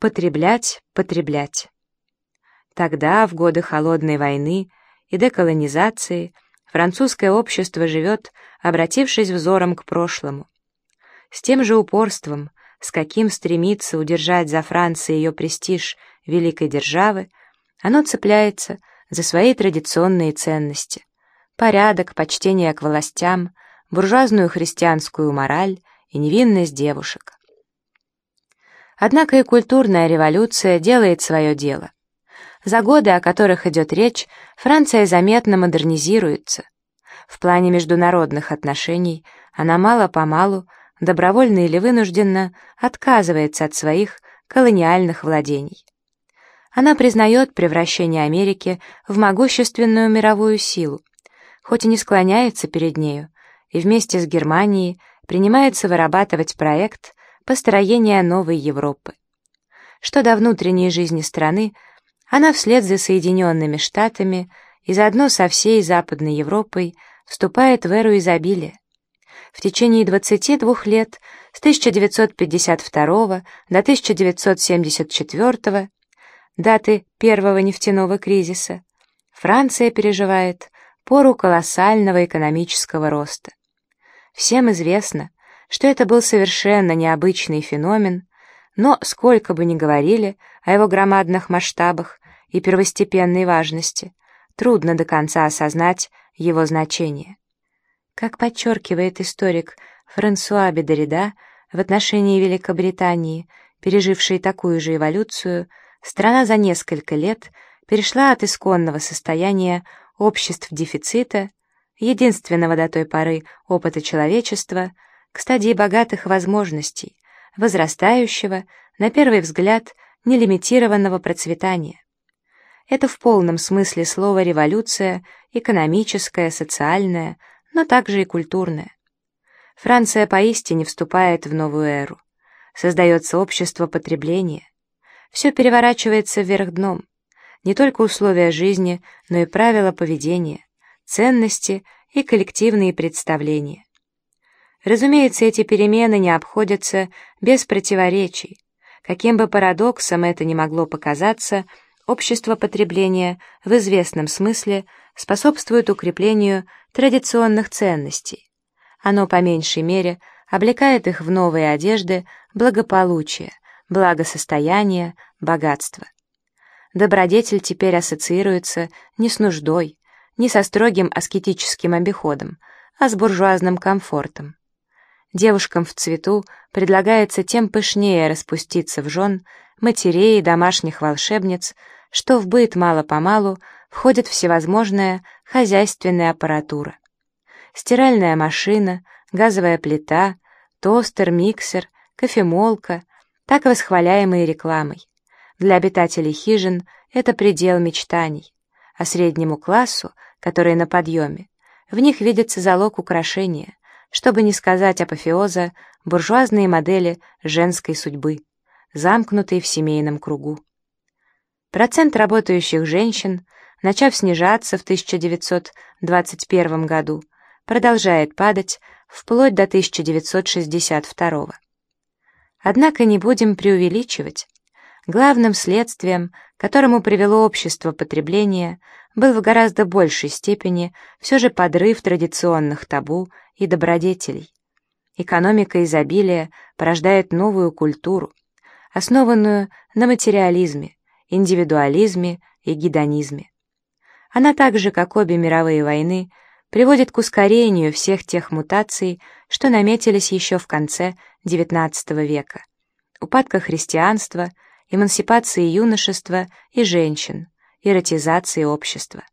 Потреблять, потреблять. Тогда, в годы Холодной войны и деколонизации, французское общество живет, обратившись взором к прошлому. С тем же упорством, с каким стремится удержать за Францией ее престиж великой державы, оно цепляется за свои традиционные ценности — порядок, почтение к властям, буржуазную христианскую мораль и невинность девушек. Однако и культурная революция делает свое дело. За годы, о которых идет речь, Франция заметно модернизируется. В плане международных отношений она мало-помалу, добровольно или вынужденно, отказывается от своих колониальных владений. Она признает превращение Америки в могущественную мировую силу, хоть и не склоняется перед нею, и вместе с Германией принимается вырабатывать проект построения новой Европы. Что до внутренней жизни страны, она вслед за Соединенными Штатами и заодно со всей Западной Европой вступает в эру изобилия. В течение 22 лет, с 1952 до 1974, даты первого нефтяного кризиса, Франция переживает пору колоссального экономического роста. Всем известно, что это был совершенно необычный феномен, но сколько бы ни говорили о его громадных масштабах и первостепенной важности, трудно до конца осознать его значение. Как подчеркивает историк Франсуа Бедерида в отношении Великобритании, пережившей такую же эволюцию, страна за несколько лет перешла от исконного состояния обществ дефицита, единственного до той поры опыта человечества, к стадии богатых возможностей, возрастающего, на первый взгляд, нелимитированного процветания. Это в полном смысле слова революция, экономическая, социальная, но также и культурная. Франция поистине вступает в новую эру. Создается общество потребления. Все переворачивается вверх дном. Не только условия жизни, но и правила поведения, ценности и коллективные представления. Разумеется, эти перемены не обходятся без противоречий. Каким бы парадоксом это ни могло показаться, общество потребления в известном смысле способствует укреплению традиционных ценностей. Оно, по меньшей мере, облекает их в новые одежды благополучия, благосостояния, богатства. Добродетель теперь ассоциируется не с нуждой, не со строгим аскетическим обиходом, а с буржуазным комфортом. Девушкам в цвету предлагается тем пышнее распуститься в жен матерей и домашних волшебниц, что в быт мало-помалу входит всевозможная хозяйственная аппаратура. Стиральная машина, газовая плита, тостер, миксер, кофемолка, так восхваляемые рекламой. Для обитателей хижин это предел мечтаний, а среднему классу, который на подъеме, в них видится залог украшения, чтобы не сказать апофеоза, буржуазные модели женской судьбы, замкнутые в семейном кругу. Процент работающих женщин, начав снижаться в 1921 году, продолжает падать вплоть до 1962. Однако не будем преувеличивать. Главным следствием, которому привело общество потребления, был в гораздо большей степени все же подрыв традиционных табу и добродетелей. Экономика изобилия порождает новую культуру, основанную на материализме, индивидуализме и гедонизме. Она так же, как обе мировые войны, приводит к ускорению всех тех мутаций, что наметились еще в конце XIX века, упадка христианства, эмансипации юношества и женщин, эротизации общества.